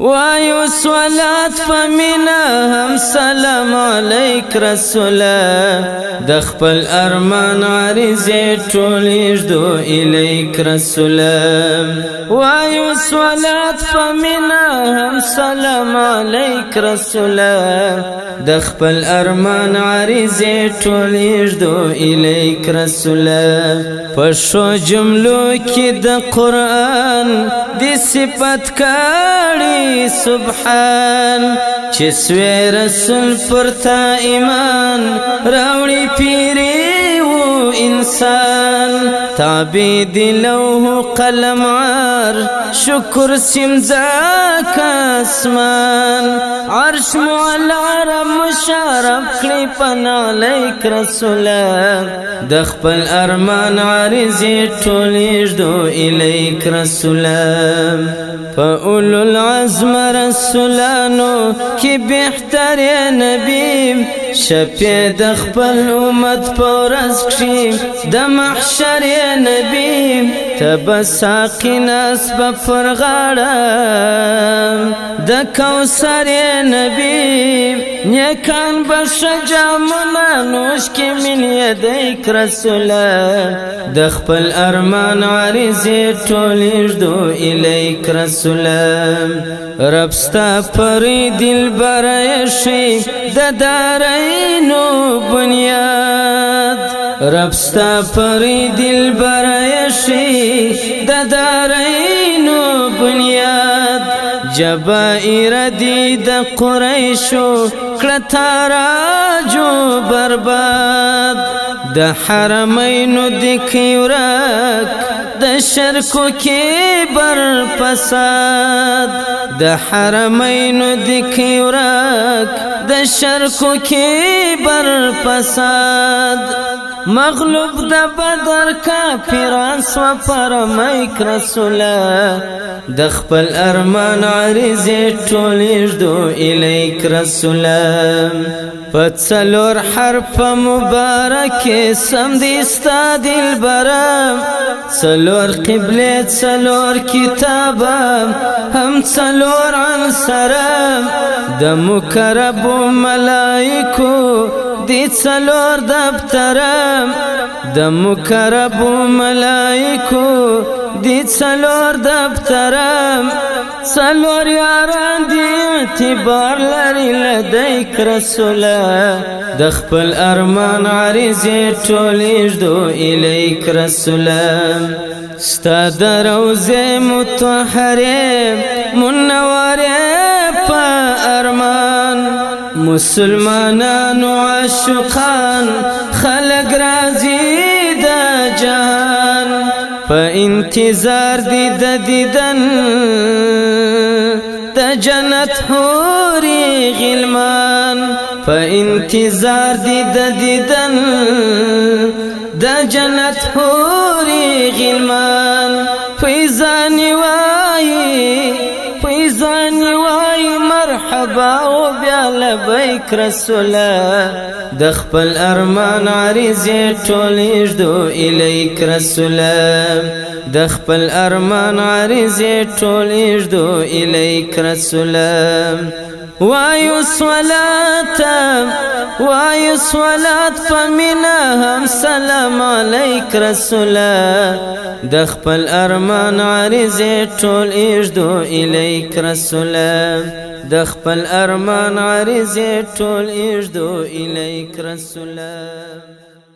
وایو صلات پمینا هم سلام علیک رسول د خپل ارمان عارضه ټولېږ دو الیک رسول وایو صلات پمینا هم سلام علیک رسول د خپل ارمان عارضه ټولېږ دو الیک رسول پښو جملو کې د قران د صفت کړي دی سبحان چې سوی رسول پرتا ایمان راوړي پیری انسان تابع دی قلم عار شکر سمزا کا اسمان عرش مولا رب مشارف کلی پنا لیک رسول د خپل ارمان عارضی ټولیږ دو الیک رسول فاول العزم رسولانو کی بهتر نبی شپې د خپل امت پورس کښې د محشر نبی تب ساقی نسب پر غاړه د کوثر نبی نیکان بش جامنا نوش کې من یدې رسولا د خپل ارمان عارضې ټولې دو الیک رسولا رب ستا پر دل برای شي د دارینو بنیاد رب ستا پر دل برای شي د دارینو عجب ایردی د قریشو کړتارا جو برباد د حرمینو د کیورک د شرکو کې بر فساد د حرمینو د کیورک د شرکو کې بر فساد مغلوب د بدر کافران سو پر مایک رسول د خپل ارمان عارض ټولېږ دو الیک رسول پڅلور حرف مبارک سم دې ستا دلبر څلور قبله څلور کتاب هم څلور انصر د مکرب ملائکو دې څلور دفتر د مکرب ملائکو دې څلور دفتر څلور یاران دې اعتبار لري لدیک رسول د خپل ارمان عارضې ټولېږ دو الیک رسول ستا د روزه متطهره منوره مسلمانانو عشقان خلق راضي دا جان فانتظار دي دا دیدن دا جنت حوري غلمان فانتظار دي دا دیدن دا جنت حوري غلمان سبا او بیا لبیک رسول د خپل ارمان عارضه ټولېږ دو الیک رسول د خپل ارمان عارضه ټولېږ دو الیک رسول وایو صلات وایو صلات پمینا هم سلام علیک رسول د خپل ارمان عارضه ټول اجدو الیک رسول د خپل ارمان عارضه ټول اجدو الیک رسول